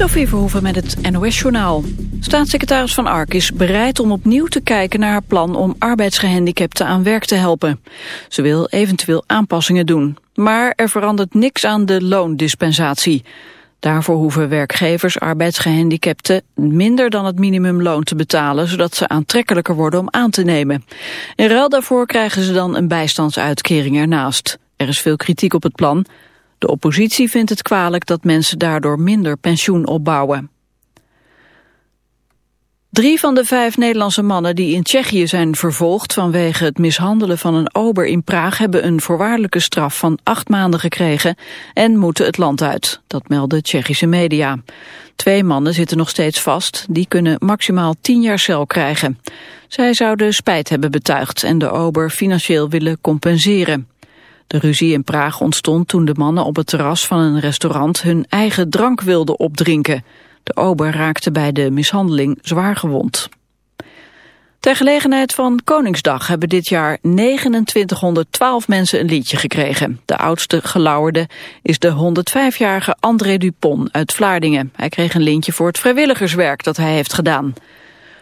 Sophie Verhoeven met het NOS-journaal. Staatssecretaris Van Ark is bereid om opnieuw te kijken naar haar plan om arbeidsgehandicapten aan werk te helpen. Ze wil eventueel aanpassingen doen. Maar er verandert niks aan de loondispensatie. Daarvoor hoeven werkgevers arbeidsgehandicapten minder dan het minimumloon te betalen, zodat ze aantrekkelijker worden om aan te nemen. In ruil daarvoor krijgen ze dan een bijstandsuitkering ernaast. Er is veel kritiek op het plan. De oppositie vindt het kwalijk dat mensen daardoor minder pensioen opbouwen. Drie van de vijf Nederlandse mannen die in Tsjechië zijn vervolgd vanwege het mishandelen van een ober in Praag hebben een voorwaardelijke straf van acht maanden gekregen en moeten het land uit. Dat melden Tsjechische media. Twee mannen zitten nog steeds vast, die kunnen maximaal tien jaar cel krijgen. Zij zouden spijt hebben betuigd en de ober financieel willen compenseren. De ruzie in Praag ontstond toen de mannen op het terras van een restaurant hun eigen drank wilden opdrinken. De ober raakte bij de mishandeling zwaar gewond. Ter gelegenheid van Koningsdag hebben dit jaar 2912 mensen een liedje gekregen. De oudste gelauwerde is de 105-jarige André Dupont uit Vlaardingen. Hij kreeg een lintje voor het vrijwilligerswerk dat hij heeft gedaan.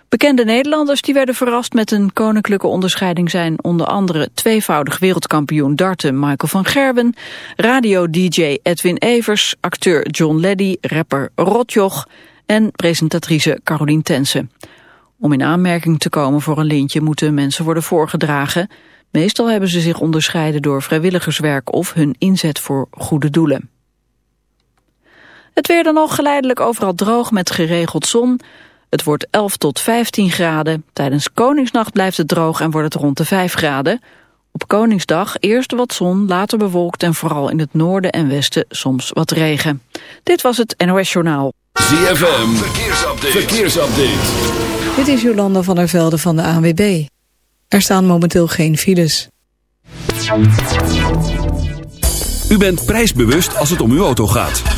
Bekende Nederlanders die werden verrast met een koninklijke onderscheiding zijn onder andere tweevoudig wereldkampioen darten Michael van Gerben, radio-dj Edwin Evers, acteur John Leddy, rapper Rotjoch en presentatrice Carolien Tense. Om in aanmerking te komen voor een lintje moeten mensen worden voorgedragen. Meestal hebben ze zich onderscheiden door vrijwilligerswerk of hun inzet voor goede doelen. Het weer dan nog geleidelijk overal droog met geregeld zon. Het wordt 11 tot 15 graden. Tijdens Koningsnacht blijft het droog en wordt het rond de 5 graden. Op Koningsdag eerst wat zon, later bewolkt en vooral in het noorden en westen soms wat regen. Dit was het NOS Journaal. ZFM, verkeersupdate. verkeersupdate. Dit is Jolanda van der Velde van de ANWB. Er staan momenteel geen files. U bent prijsbewust als het om uw auto gaat.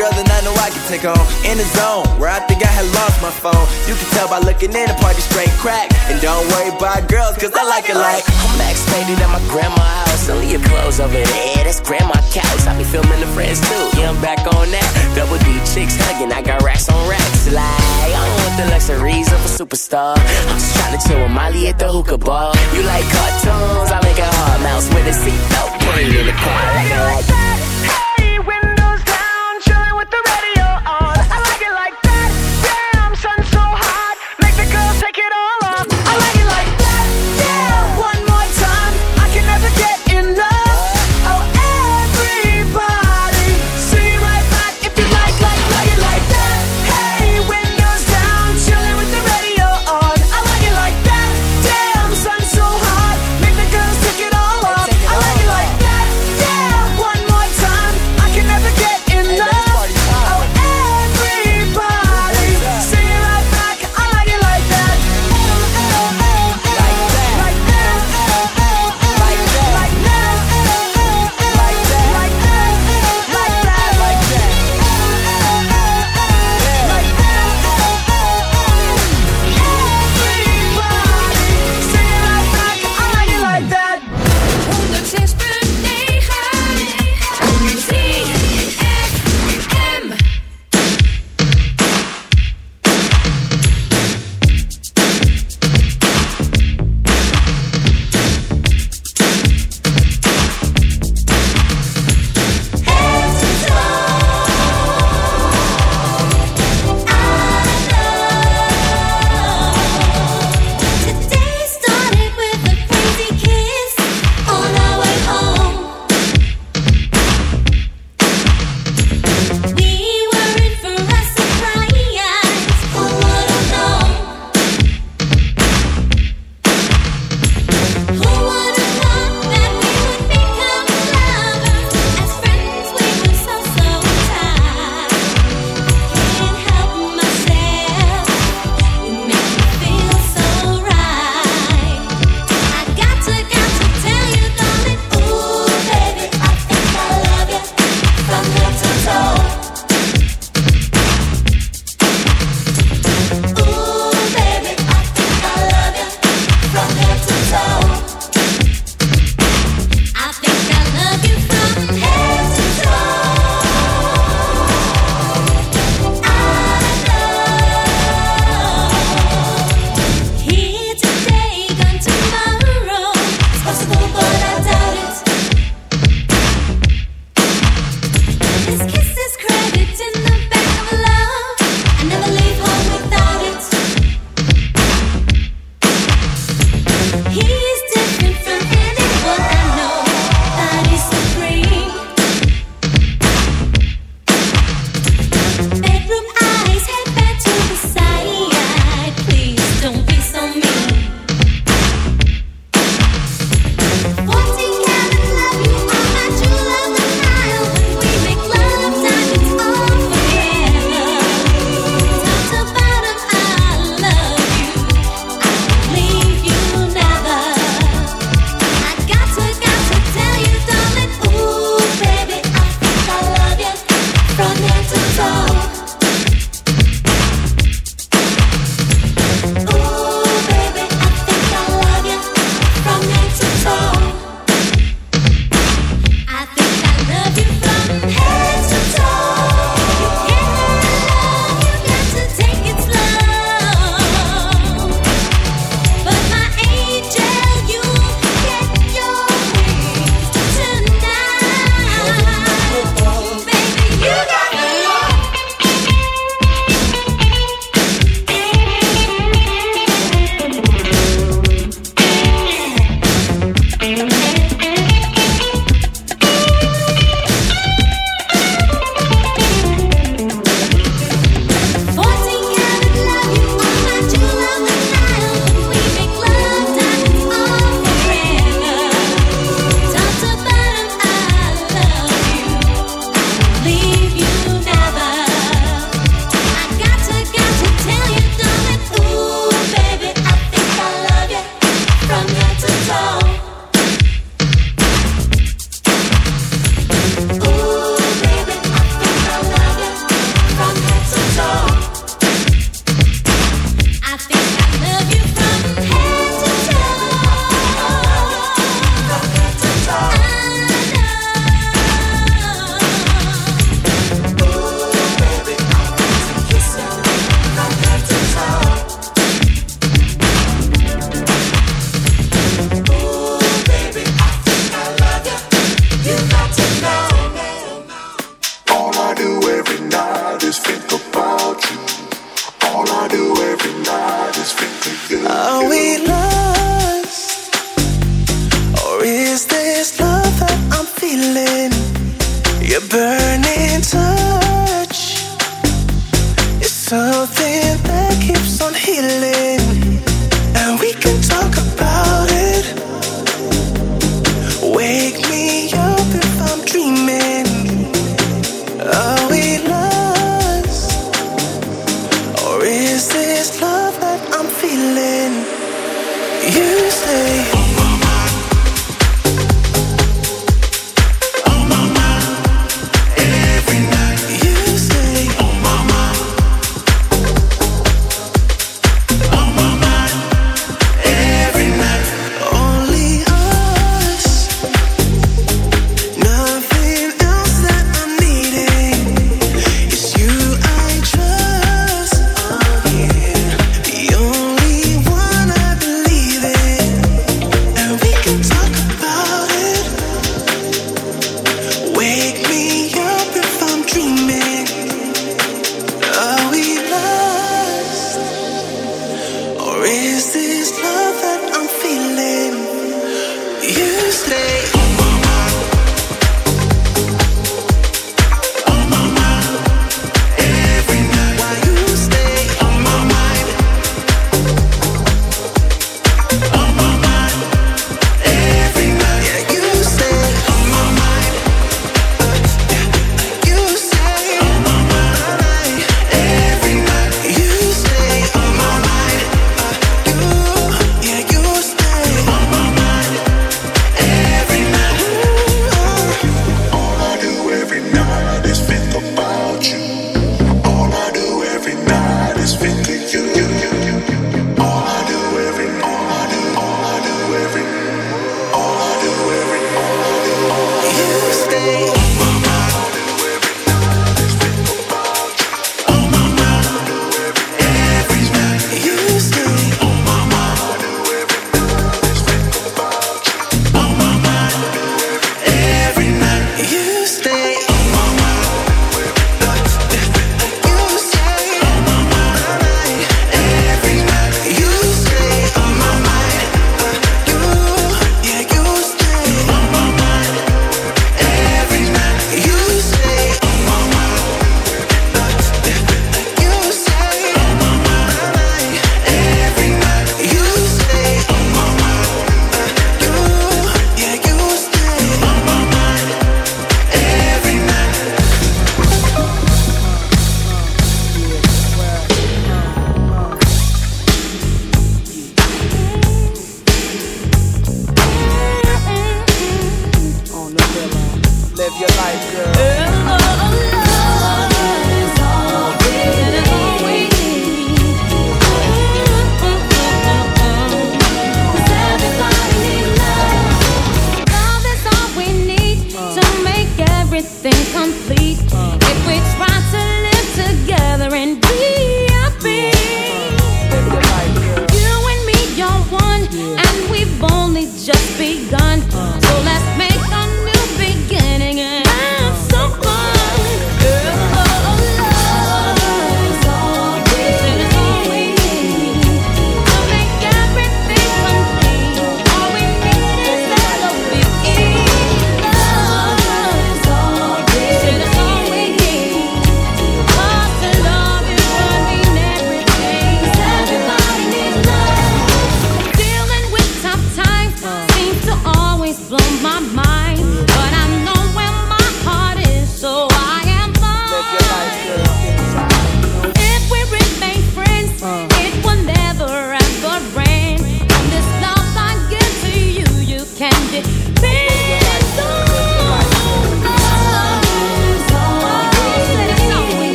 girl that I know I can take home. In the zone, where I think I had lost my phone. You can tell by looking in the party straight crack. And don't worry about girls, cause I like it like. I'm faded at my grandma's house. Only your clothes over there, that's grandma couch. I be filming the friends too. Yeah, I'm back on that. Double D chicks hugging, I got racks on racks. Like, I don't want the luxuries of a superstar. I'm just trying to chill with Molly at the hookah bar. You like cartoons? I make a hard mouse with a seatbelt. Put it in the car. I like it like that. The radio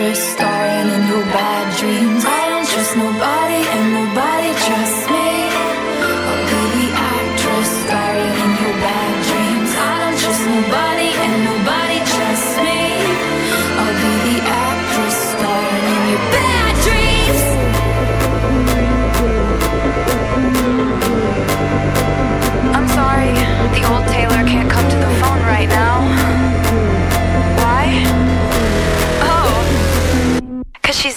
interest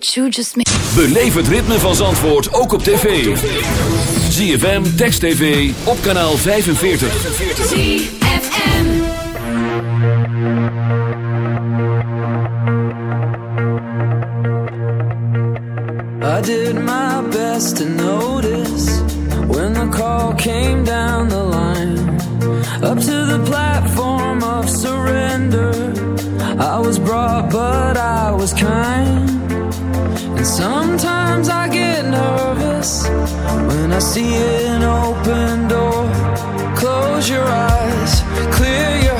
What you just made. Beleef het ritme van Zandvoort ook op tv. ZFM, Text TV, op kanaal 45. ZFM. I did my best to notice when the call came down the line. Up to the platform of surrender. I was brought, but I was kind. And sometimes I get nervous when I see an open door. Close your eyes, clear your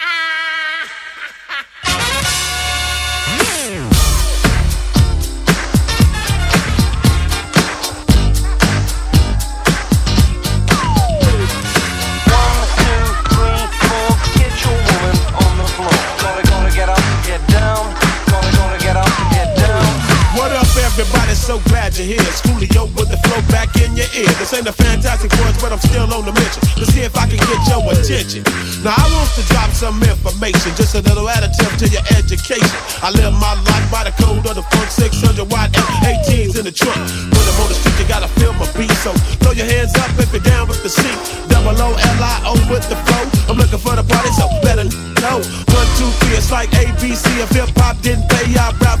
But I'm still on the mission. Let's see if I can get your attention. Now, I want to drop some information, just a little additive to your education. I live my life by the code of the funk 600 watt F18s in the trunk. When I'm on the street, you gotta feel my beat. So throw your hands up if you're down with the seat. Double O L I O with the flow. I'm looking for the party, so better know. One, two, three, it's like ABC. If hip hop didn't pay, I rap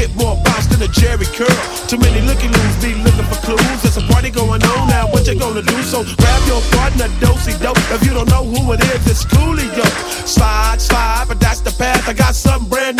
Get more bounce than a Jerry curl. Too many looky loos be looking for clues. There's a party going on now, what you gonna do? So grab your partner, dosey dope. If you don't know who it is, it's Coolio. Slide, slide, but that's the path. I got something brand new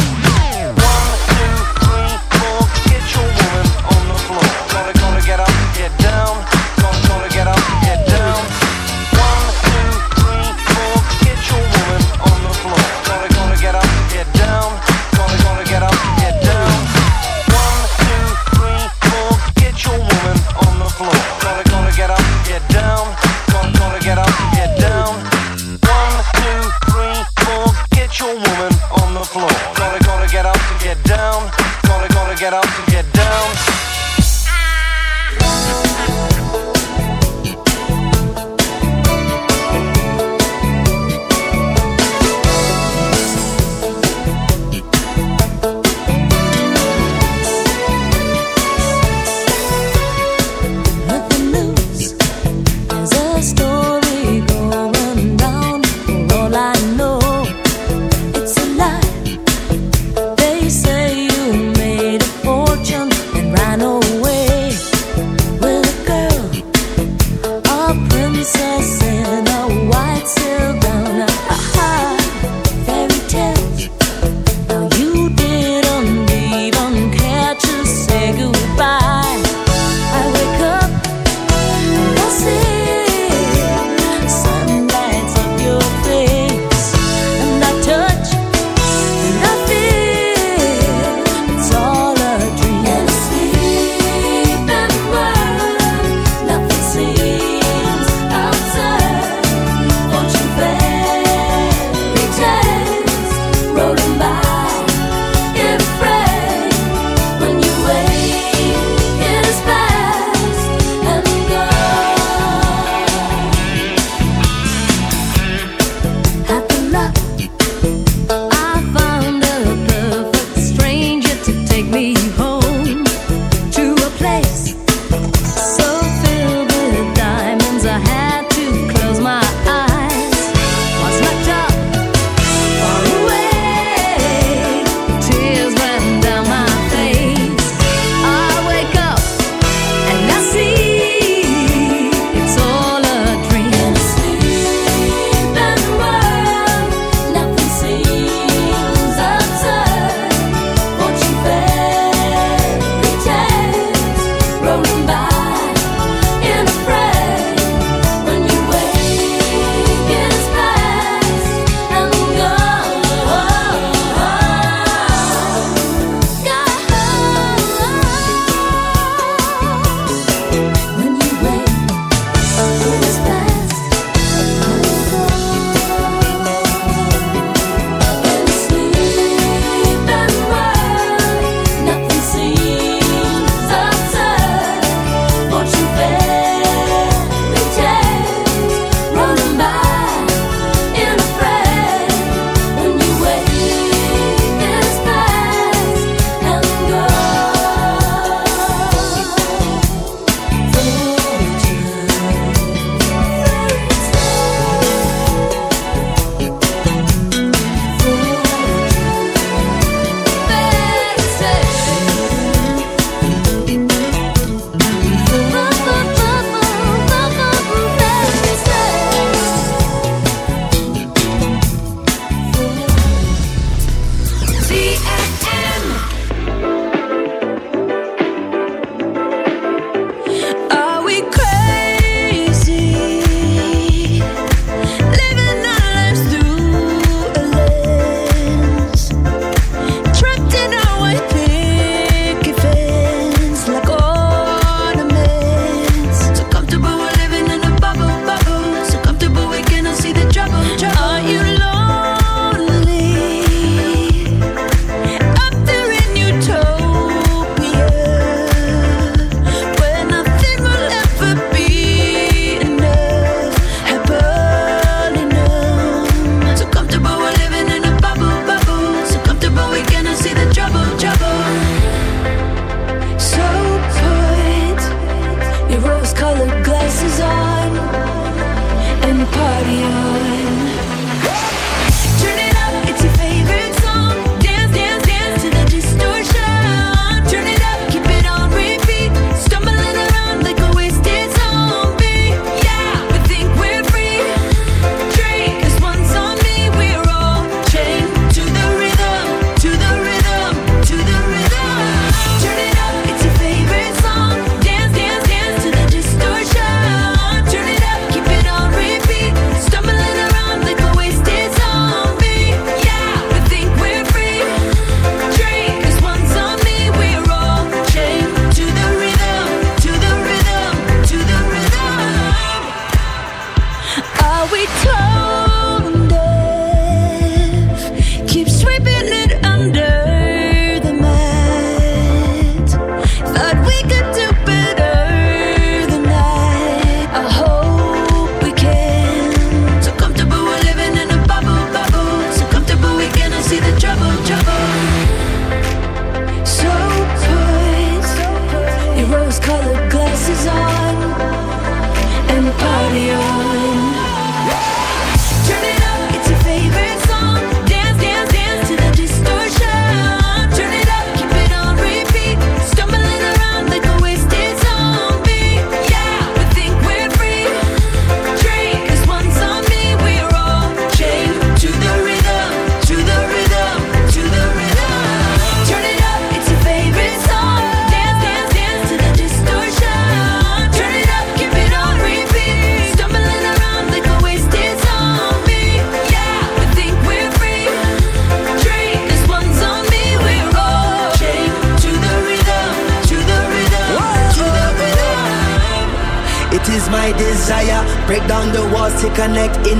get up and get down.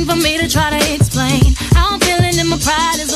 thing for me to try to explain. How I'm feeling in my pride is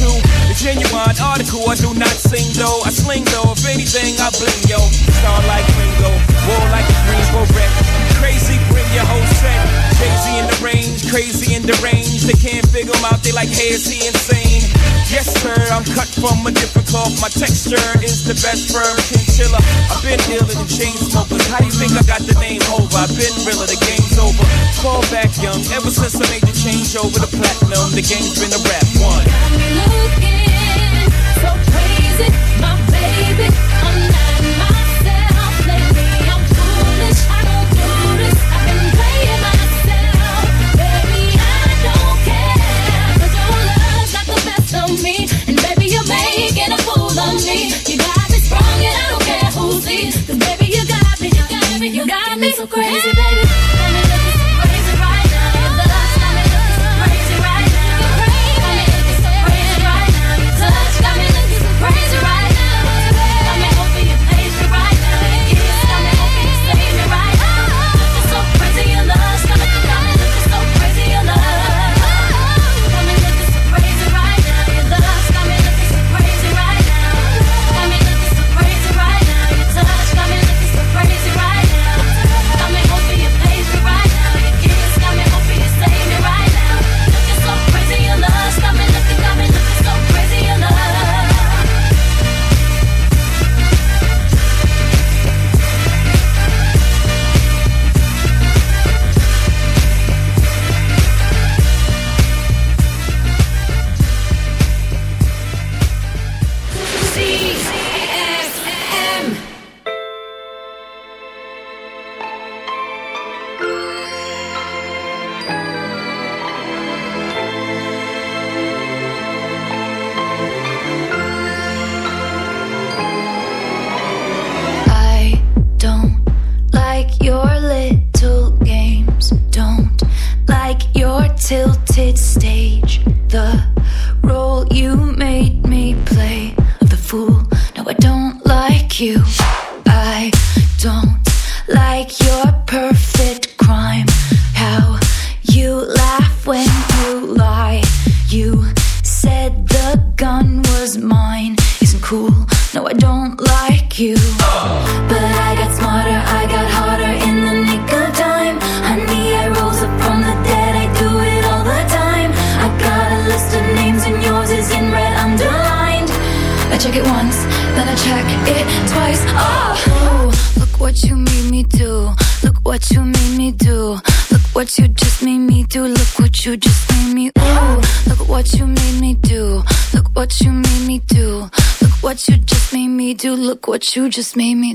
to. The genuine article, I do not sing though. I sling though, if anything, I bling yo. Star like Ringo, war like a Greensboro wreck. Crazy, bring your whole set. Crazy in the range, crazy in the range. They can't figure him out, they like, hey, is he insane? Yes, sir, I'm cut from a different cloth. My texture is the best firm chinchilla. I've been iller than chain smokers. How you think I got the name over? I've been realer, the game's over. Fall back young, ever since I made the change over the platinum, the game's been a rap one. Looking so crazy, my baby, I'm not my step, I'll let me I'm toolish, I don't do. I've been paying myself Baby, I don't care, got the best on me, and baby you make it a fool on me. You got it strong and I don't care who's baby you got me, you got me, you got me so crazy, baby. Stage. The you just made me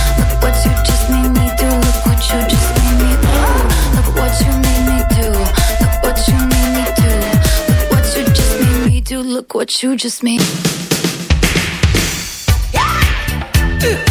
Look what you just made. Superhighways,